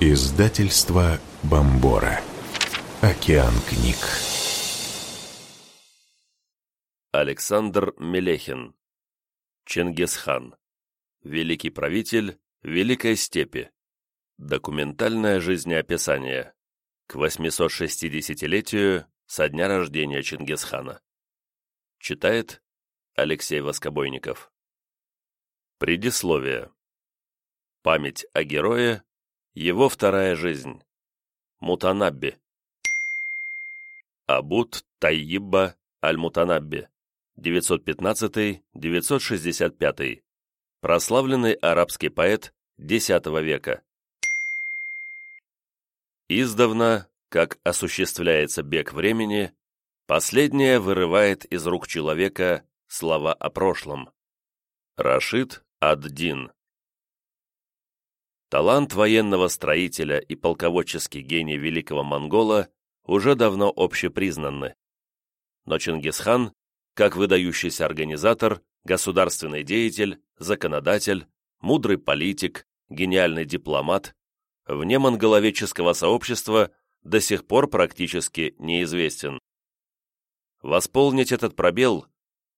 Издательство Бомбора. Океан книг. Александр Мелехин. Чингисхан. Великий правитель Великой степи. Документальное жизнеописание. К 860-летию со дня рождения Чингисхана. Читает Алексей Воскобойников. Предисловие. Память о герое его вторая жизнь. Мутанабби. Абут Тайибба Аль-Мутанабби. 915-965. Прославленный арабский поэт X века. Издавна, как осуществляется бег времени, последнее вырывает из рук человека слова о прошлом. Рашид ад-Дин Талант военного строителя и полководческий гений великого монгола уже давно общепризнаны. Но Чингисхан, как выдающийся организатор, государственный деятель, законодатель, мудрый политик, гениальный дипломат, вне монголоведческого сообщества до сих пор практически неизвестен. Восполнить этот пробел,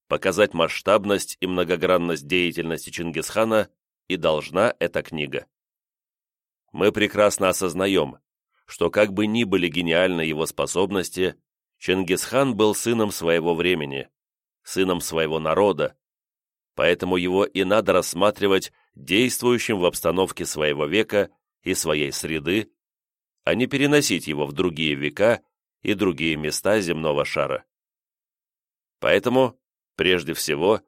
показать масштабность и многогранность деятельности Чингисхана и должна эта книга мы прекрасно осознаем, что как бы ни были гениальны его способности, Чингисхан был сыном своего времени, сыном своего народа, поэтому его и надо рассматривать действующим в обстановке своего века и своей среды, а не переносить его в другие века и другие места земного шара. Поэтому, прежде всего,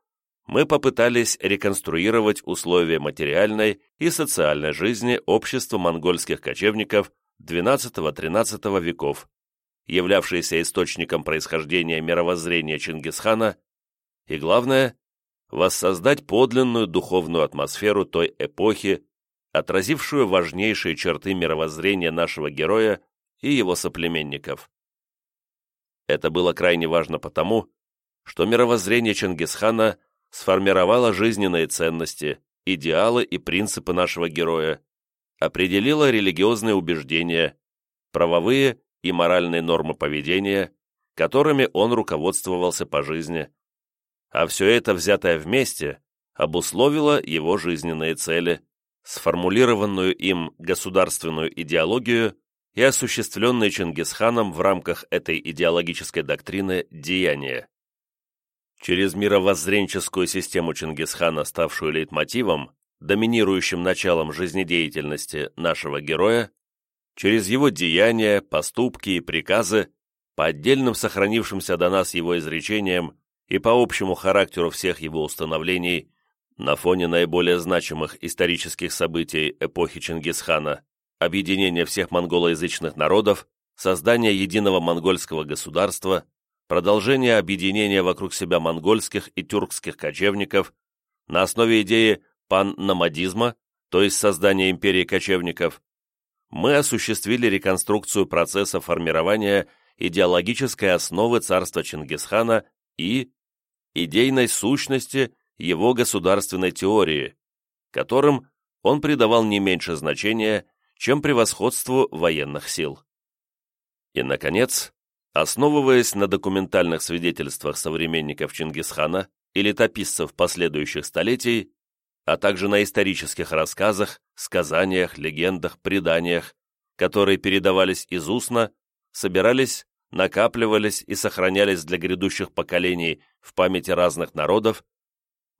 мы попытались реконструировать условия материальной и социальной жизни общества монгольских кочевников XII-XIII веков, являвшиеся источником происхождения мировоззрения Чингисхана, и, главное, воссоздать подлинную духовную атмосферу той эпохи, отразившую важнейшие черты мировоззрения нашего героя и его соплеменников. Это было крайне важно потому, что мировоззрение Чингисхана – сформировала жизненные ценности, идеалы и принципы нашего героя, определила религиозные убеждения, правовые и моральные нормы поведения, которыми он руководствовался по жизни. А все это, взятое вместе, обусловило его жизненные цели, сформулированную им государственную идеологию и осуществленные Чингисханом в рамках этой идеологической доктрины деяния. Через мировоззренческую систему Чингисхана, ставшую лейтмотивом, доминирующим началом жизнедеятельности нашего героя, через его деяния, поступки и приказы, по отдельным сохранившимся до нас его изречениям и по общему характеру всех его установлений на фоне наиболее значимых исторических событий эпохи Чингисхана, объединения всех монголоязычных народов, создания единого монгольского государства, продолжение объединения вокруг себя монгольских и тюркских кочевников на основе идеи панномадизма, то есть создания империи кочевников, мы осуществили реконструкцию процесса формирования идеологической основы царства Чингисхана и идейной сущности его государственной теории, которым он придавал не меньше значения, чем превосходству военных сил. И, наконец, Основываясь на документальных свидетельствах современников Чингисхана и летописцев последующих столетий, а также на исторических рассказах, сказаниях, легендах, преданиях, которые передавались из устно, собирались, накапливались и сохранялись для грядущих поколений в памяти разных народов,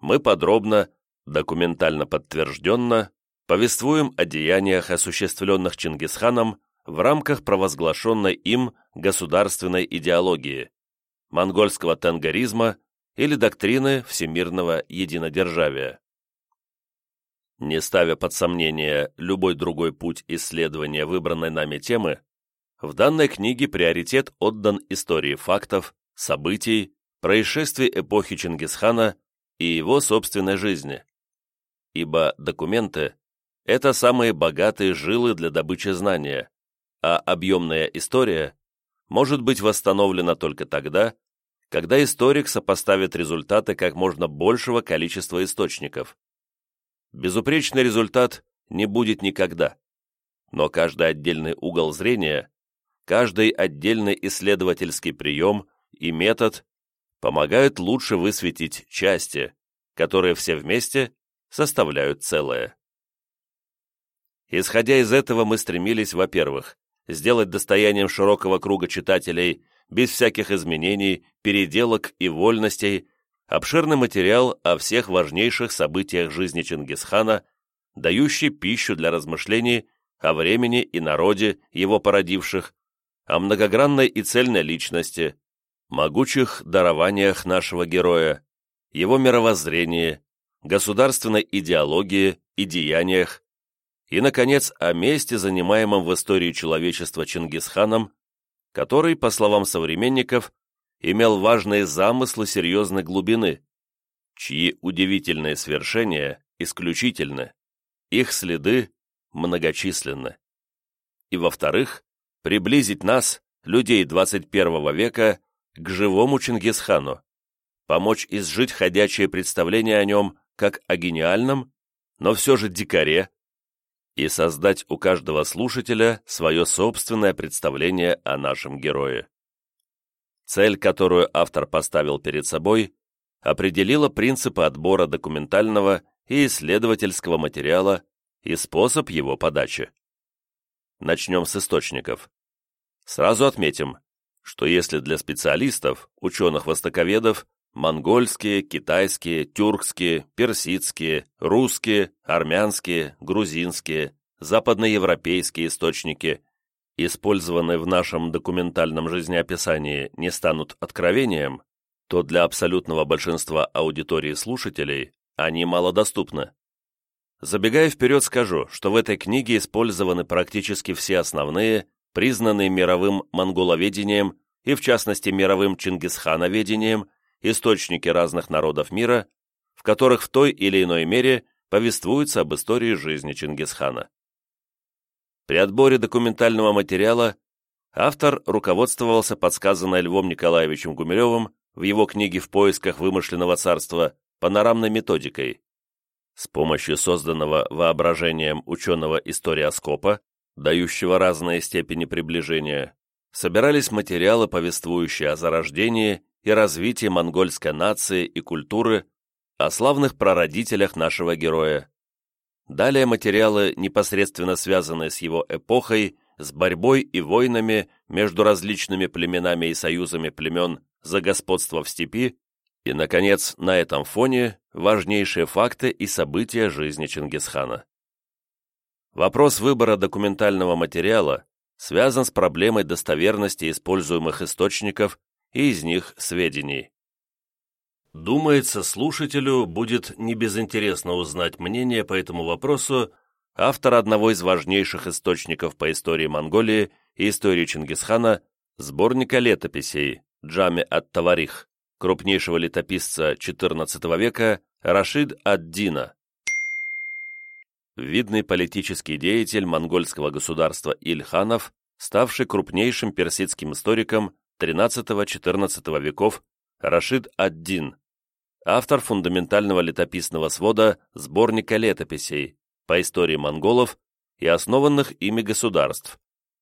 мы подробно, документально подтвержденно, повествуем о деяниях, осуществленных Чингисханом в рамках провозглашенной им государственной идеологии, монгольского тангаризма или доктрины всемирного единодержавия. Не ставя под сомнение любой другой путь исследования выбранной нами темы, в данной книге приоритет отдан истории фактов, событий, происшествий эпохи Чингисхана и его собственной жизни. Ибо документы – это самые богатые жилы для добычи знания, а объемная история может быть восстановлена только тогда, когда историк сопоставит результаты как можно большего количества источников. Безупречный результат не будет никогда. но каждый отдельный угол зрения, каждый отдельный исследовательский прием и метод помогают лучше высветить части, которые все вместе составляют целое. Исходя из этого, мы стремились, во-первых, сделать достоянием широкого круга читателей, без всяких изменений, переделок и вольностей, обширный материал о всех важнейших событиях жизни Чингисхана, дающий пищу для размышлений о времени и народе, его породивших, о многогранной и цельной личности, могучих дарованиях нашего героя, его мировоззрении, государственной идеологии и деяниях, и, наконец, о месте, занимаемом в истории человечества Чингисханом, который, по словам современников, имел важные замыслы серьезной глубины, чьи удивительные свершения исключительны, их следы многочисленны. И, во-вторых, приблизить нас, людей 21 века, к живому Чингисхану, помочь изжить ходячее представление о нем как о гениальном, но все же дикаре, и создать у каждого слушателя свое собственное представление о нашем герое. Цель, которую автор поставил перед собой, определила принципы отбора документального и исследовательского материала и способ его подачи. Начнем с источников. Сразу отметим, что если для специалистов, ученых-востоковедов, монгольские, китайские, тюркские, персидские, русские, армянские, грузинские, западноевропейские источники, использованные в нашем документальном жизнеописании, не станут откровением, то для абсолютного большинства аудитории слушателей они малодоступны. Забегая вперед, скажу, что в этой книге использованы практически все основные, признанные мировым монголоведением и, в частности, мировым чингисхановедением, источники разных народов мира, в которых в той или иной мере повествуется об истории жизни Чингисхана. При отборе документального материала автор руководствовался подсказанной Львом Николаевичем Гумилевым в его книге «В поисках вымышленного царства» панорамной методикой. С помощью созданного воображением ученого-историоскопа, дающего разные степени приближения, собирались материалы, повествующие о зарождении и развитии монгольской нации и культуры, о славных прародителях нашего героя. Далее материалы, непосредственно связанные с его эпохой, с борьбой и войнами между различными племенами и союзами племен за господство в степи, и, наконец, на этом фоне важнейшие факты и события жизни Чингисхана. Вопрос выбора документального материала связан с проблемой достоверности используемых источников и из них сведений. Думается, слушателю будет небезынтересно узнать мнение по этому вопросу автора одного из важнейших источников по истории Монголии и истории Чингисхана, сборника летописей Джами ат-Таварих, крупнейшего летописца XIV века Рашид ад-Дина. Видный политический деятель монгольского государства Ильханов, ставший крупнейшим персидским историком XIII-XIV веков Рашид ад-Дин, автор фундаментального летописного свода сборника летописей по истории монголов и основанных ими государств,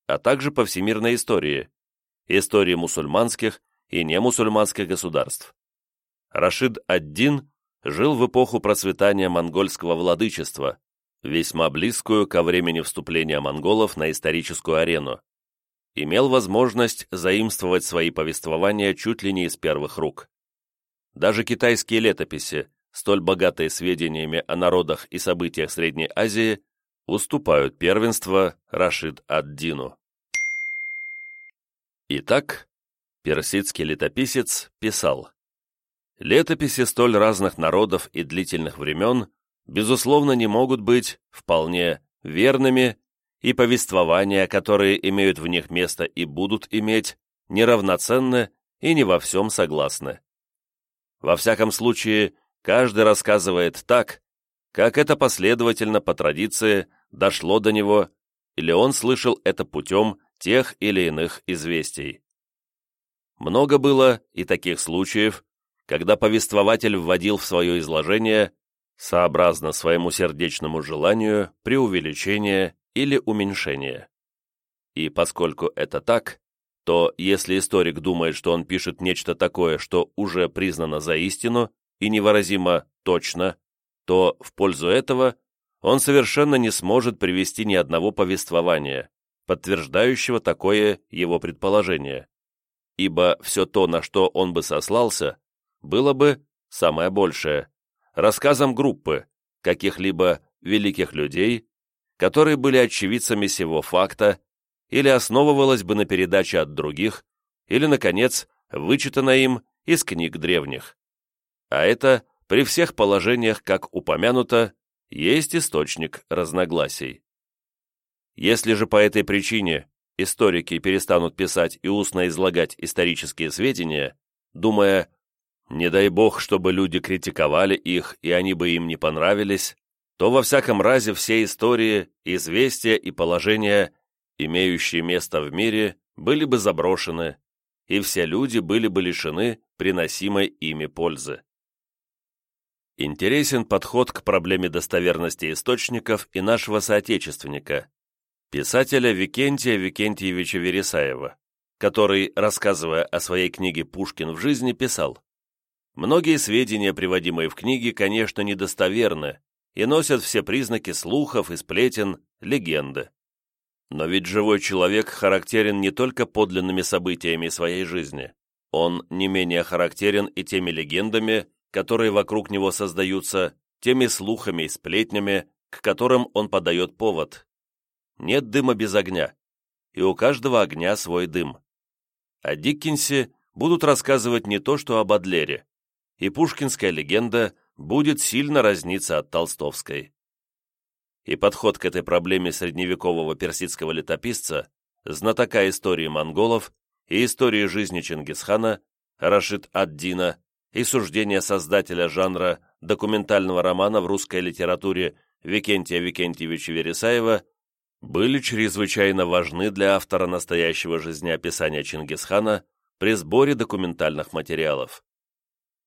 а также по всемирной истории, истории мусульманских и немусульманских государств. Рашид ад-Дин жил в эпоху процветания монгольского владычества, весьма близкую ко времени вступления монголов на историческую арену имел возможность заимствовать свои повествования чуть ли не из первых рук. Даже китайские летописи, столь богатые сведениями о народах и событиях Средней Азии, уступают первенство Рашид ад-Дину. Итак, персидский летописец писал, «Летописи столь разных народов и длительных времен, безусловно, не могут быть вполне верными и повествования, которые имеют в них место и будут иметь, неравноценны и не во всем согласны. Во всяком случае, каждый рассказывает так, как это последовательно по традиции дошло до него, или он слышал это путем тех или иных известий. Много было и таких случаев, когда повествователь вводил в свое изложение, сообразно своему сердечному желанию, преувеличение или уменьшение. И поскольку это так, то если историк думает, что он пишет нечто такое, что уже признано за истину и невыразимо точно, то в пользу этого он совершенно не сможет привести ни одного повествования, подтверждающего такое его предположение, ибо все то, на что он бы сослался, было бы, самое большее, рассказом группы, каких-либо великих людей, которые были очевидцами сего факта, или основывалось бы на передаче от других, или, наконец, вычитано им из книг древних. А это, при всех положениях, как упомянуто, есть источник разногласий. Если же по этой причине историки перестанут писать и устно излагать исторические сведения, думая, не дай бог, чтобы люди критиковали их, и они бы им не понравились, то во всяком разе все истории, известия и положения, имеющие место в мире, были бы заброшены, и все люди были бы лишены приносимой ими пользы. Интересен подход к проблеме достоверности источников и нашего соотечественника, писателя Викентия Викентьевича Вересаева, который, рассказывая о своей книге «Пушкин в жизни», писал «Многие сведения, приводимые в книге, конечно, недостоверны и носят все признаки слухов и сплетен, легенды. Но ведь живой человек характерен не только подлинными событиями своей жизни, он не менее характерен и теми легендами, которые вокруг него создаются, теми слухами и сплетнями, к которым он подает повод. Нет дыма без огня, и у каждого огня свой дым. О Диккенсе будут рассказывать не то, что об Адлере, и пушкинская легенда будет сильно разниться от толстовской. И подход к этой проблеме средневекового персидского летописца, знатока истории монголов и истории жизни Чингисхана, Рашид ад-Дина, и суждения создателя жанра документального романа в русской литературе Викентия Викентьевича Вересаева были чрезвычайно важны для автора настоящего жизнеописания Чингисхана при сборе документальных материалов.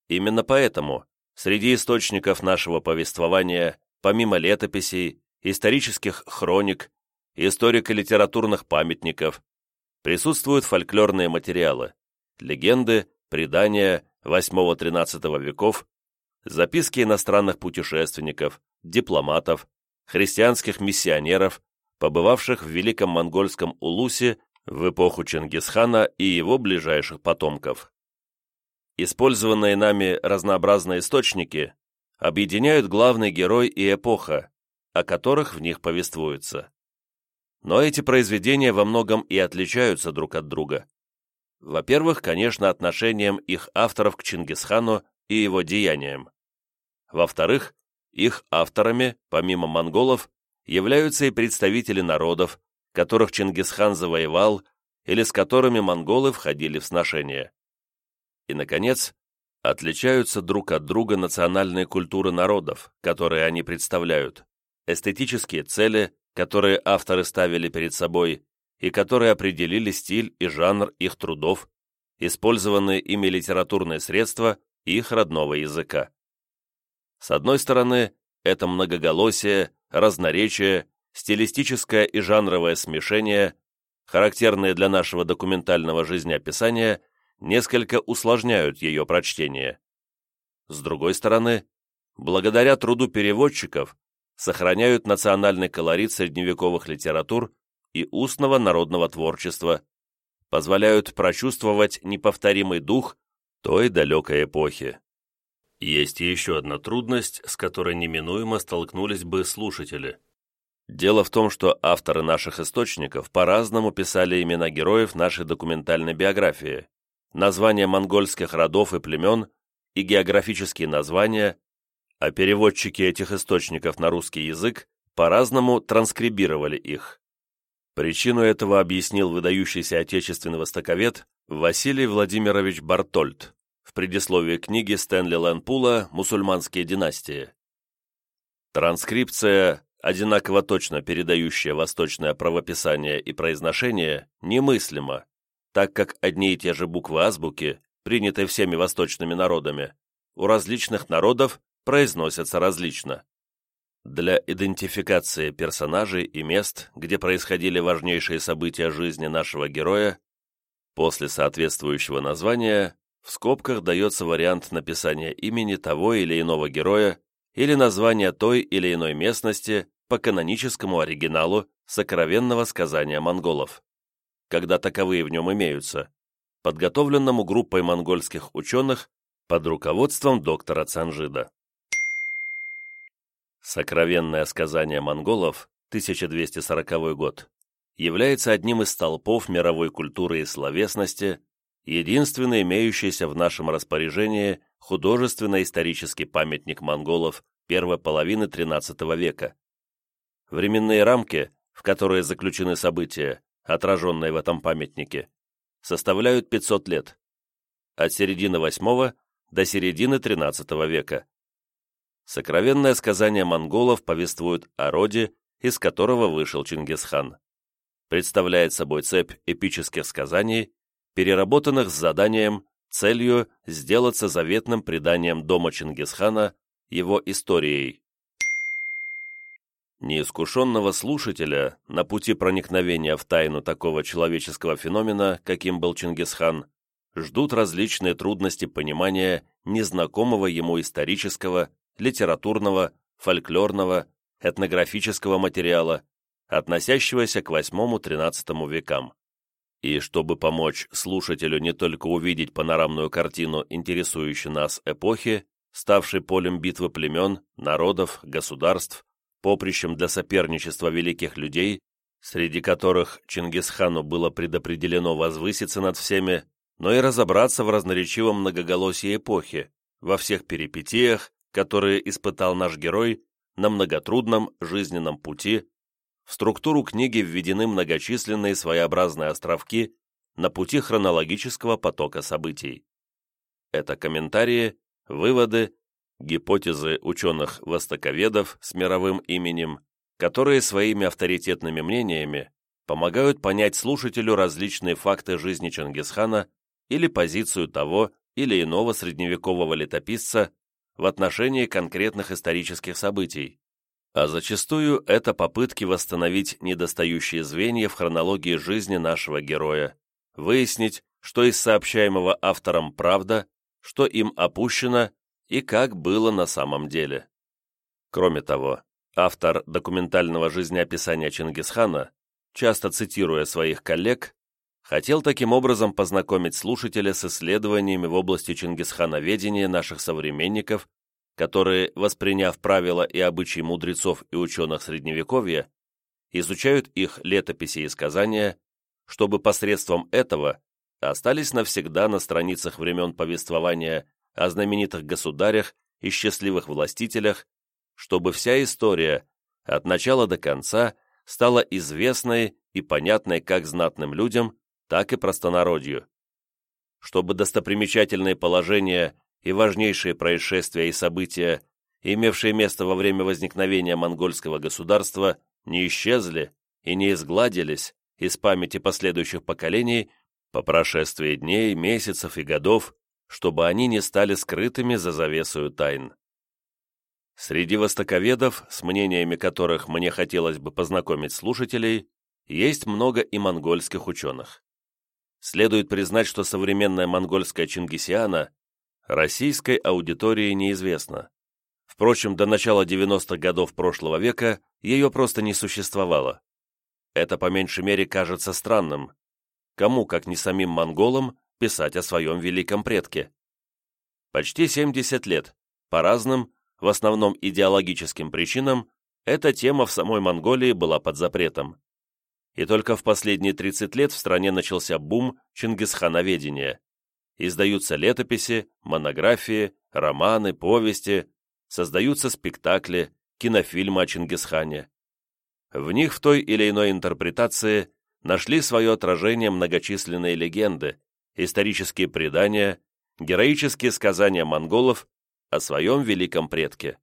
Именно поэтому среди источников нашего повествования, помимо летописей, исторических хроник, историко-литературных памятников, присутствуют фольклорные материалы, легенды, предания, VIII-XIII веков, записки иностранных путешественников, дипломатов, христианских миссионеров, побывавших в Великом Монгольском Улусе в эпоху Чингисхана и его ближайших потомков. Использованные нами разнообразные источники объединяют главный герой и эпоха, о которых в них повествуется. Но эти произведения во многом и отличаются друг от друга. Во-первых, конечно, отношением их авторов к Чингисхану и его деяниям. Во-вторых, их авторами, помимо монголов, являются и представители народов, которых Чингисхан завоевал или с которыми монголы входили в сношение. И, наконец, отличаются друг от друга национальные культуры народов, которые они представляют, эстетические цели, которые авторы ставили перед собой, и которые определили стиль и жанр их трудов, использованные ими литературные средства их родного языка. С одной стороны, это многоголосие, разноречие, стилистическое и жанровое смешение, характерные для нашего документального жизнеописания, несколько усложняют ее прочтение. С другой стороны, благодаря труду переводчиков, сохраняют национальный колорит средневековых литератур и устного народного творчества, позволяют прочувствовать неповторимый дух той далекой эпохи. Есть еще одна трудность, с которой неминуемо столкнулись бы слушатели. Дело в том, что авторы наших источников по-разному писали имена героев нашей документальной биографии, названия монгольских родов и племен и географические названия, а переводчики этих источников на русский язык по-разному транскрибировали их. Причину этого объяснил выдающийся отечественный востоковед Василий Владимирович Бартольд в предисловии книги Стэнли Лэнпула «Мусульманские династии». Транскрипция, одинаково точно передающая восточное правописание и произношение, немыслима, так как одни и те же буквы азбуки, принятые всеми восточными народами, у различных народов произносятся различно. Для идентификации персонажей и мест, где происходили важнейшие события жизни нашего героя, после соответствующего названия в скобках дается вариант написания имени того или иного героя или названия той или иной местности по каноническому оригиналу сокровенного сказания монголов, когда таковые в нем имеются, подготовленному группой монгольских ученых под руководством доктора Цанжида. Сокровенное сказание монголов, 1240 год, является одним из столпов мировой культуры и словесности, единственный имеющийся в нашем распоряжении художественно-исторический памятник монголов первой половины XIII века. Временные рамки, в которые заключены события, отраженные в этом памятнике, составляют 500 лет, от середины VIII до середины XIII века. Сокровенное сказание монголов повествует о роде, из которого вышел Чингисхан. Представляет собой цепь эпических сказаний, переработанных с заданием, целью сделаться заветным преданием дома Чингисхана, его историей. Неискушенного слушателя на пути проникновения в тайну такого человеческого феномена, каким был Чингисхан, ждут различные трудности понимания незнакомого ему исторического, литературного, фольклорного, этнографического материала, относящегося к VIII-XIII векам. И чтобы помочь слушателю не только увидеть панорамную картину интересующей нас эпохи, ставшей полем битвы племен, народов, государств, поприщем для соперничества великих людей, среди которых Чингисхану было предопределено возвыситься над всеми, но и разобраться в разноречивом многоголосии эпохи, во всех перипетиях, которые испытал наш герой на многотрудном жизненном пути, в структуру книги введены многочисленные своеобразные островки на пути хронологического потока событий. Это комментарии, выводы, гипотезы ученых-востоковедов с мировым именем, которые своими авторитетными мнениями помогают понять слушателю различные факты жизни Чингисхана или позицию того или иного средневекового летописца в отношении конкретных исторических событий, а зачастую это попытки восстановить недостающие звенья в хронологии жизни нашего героя, выяснить, что из сообщаемого автором правда, что им опущено и как было на самом деле. Кроме того, автор документального жизнеописания Чингисхана, часто цитируя своих коллег, хотел таким образом познакомить слушателя с исследованиями в области чингисхановедения наших современников, которые, восприняв правила и обычаи мудрецов и ученых Средневековья, изучают их летописи и сказания, чтобы посредством этого остались навсегда на страницах времен повествования о знаменитых государях и счастливых властителях, чтобы вся история от начала до конца стала известной и понятной как знатным людям, так и простонародью. Чтобы достопримечательные положения и важнейшие происшествия и события, имевшие место во время возникновения монгольского государства, не исчезли и не изгладились из памяти последующих поколений по прошествии дней, месяцев и годов, чтобы они не стали скрытыми за завесою тайн. Среди востоковедов, с мнениями которых мне хотелось бы познакомить слушателей, есть много и монгольских ученых. Следует признать, что современная монгольская Чингисиана российской аудитории неизвестна. Впрочем, до начала 90-х годов прошлого века ее просто не существовало. Это по меньшей мере кажется странным. Кому, как не самим монголам, писать о своем великом предке? Почти 70 лет, по разным, в основном идеологическим причинам, эта тема в самой Монголии была под запретом и только в последние 30 лет в стране начался бум чингисхановедения. Издаются летописи, монографии, романы, повести, создаются спектакли, кинофильмы о Чингисхане. В них в той или иной интерпретации нашли свое отражение многочисленные легенды, исторические предания, героические сказания монголов о своем великом предке.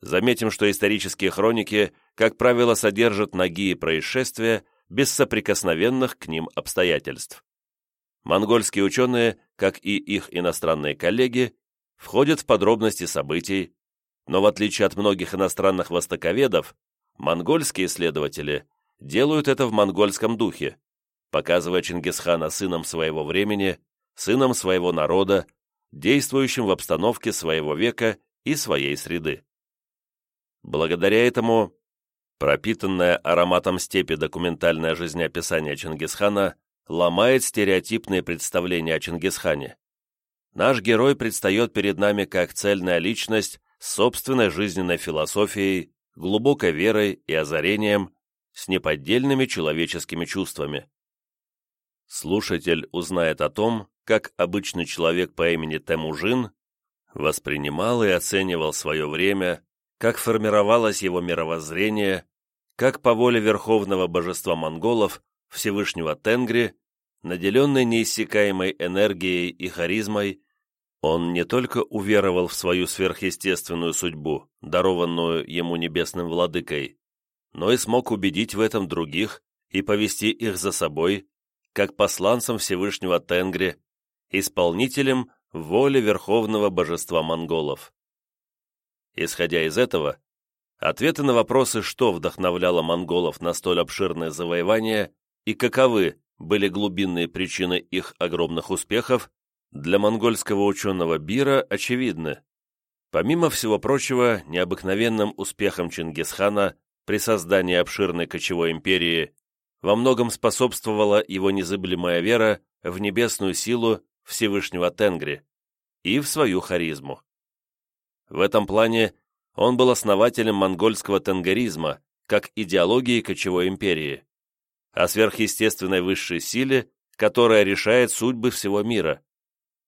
Заметим, что исторические хроники, как правило, содержат ноги и происшествия без соприкосновенных к ним обстоятельств. Монгольские ученые, как и их иностранные коллеги, входят в подробности событий, Но в отличие от многих иностранных востоковедов, монгольские исследователи делают это в монгольском духе, показывая Чингисхана сыном своего времени, сыном своего народа, действующим в обстановке своего века и своей среды. Благодаря этому пропитанное ароматом степи документальное жизнеописание Чингисхана ломает стереотипные представления о Чингисхане. Наш герой предстает перед нами как цельная личность с собственной жизненной философией, глубокой верой и озарением, с неподдельными человеческими чувствами. Слушатель узнает о том, как обычный человек по имени Темужин воспринимал и оценивал свое время, как формировалось его мировоззрение, как по воле верховного божества монголов, Всевышнего Тенгри, наделенный неиссякаемой энергией и харизмой, он не только уверовал в свою сверхъестественную судьбу, дарованную ему небесным владыкой, но и смог убедить в этом других и повести их за собой, как посланцам Всевышнего Тенгри, исполнителем воли Верховного Божества монголов. Исходя из этого, ответы на вопросы, что вдохновляло монголов на столь обширное завоевание и каковы были глубинные причины их огромных успехов, для монгольского ученого Бира очевидны. Помимо всего прочего, необыкновенным успехом Чингисхана при создании обширной кочевой империи во многом способствовала его незыблемая вера в небесную силу Всевышнего Тенгри и в свою харизму. В этом плане он был основателем монгольского тенгеризма как идеологии кочевой империи, о сверхъестественной высшей силе, которая решает судьбы всего мира,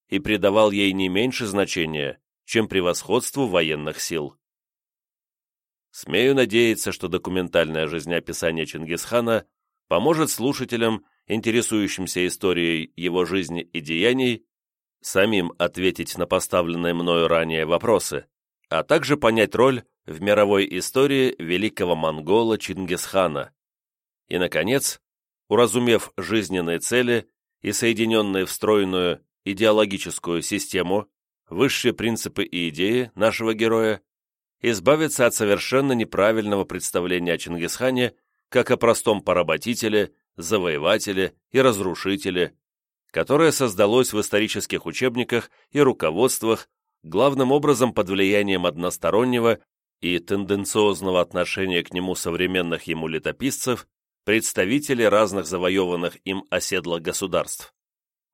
и придавал ей не меньше значения, чем превосходству военных сил. Смею надеяться, что документальное жизнеописание Чингисхана поможет слушателям, интересующимся историей его жизни и деяний, самим ответить на поставленные мною ранее вопросы, а также понять роль в мировой истории великого монгола Чингисхана. И, наконец, уразумев жизненные цели и соединенные в стройную идеологическую систему, высшие принципы и идеи нашего героя, избавиться от совершенно неправильного представления о Чингисхане как о простом поработителе, завоевателе и разрушителе, которое создалось в исторических учебниках и руководствах главным образом под влиянием одностороннего и тенденциозного отношения к нему современных ему летописцев, представителей разных завоеванных им оседлых государств.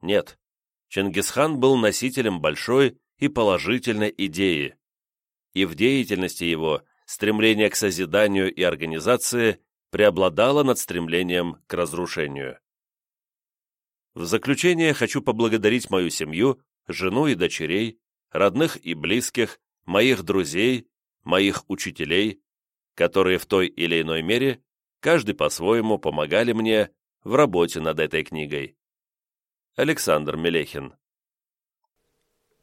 Нет, Чингисхан был носителем большой и положительной идеи, и в деятельности его стремление к созиданию и организации преобладало над стремлением к разрушению. В заключение хочу поблагодарить мою семью, жену и дочерей, родных и близких, моих друзей, моих учителей, которые в той или иной мере, каждый по-своему помогали мне в работе над этой книгой. Александр Мелехин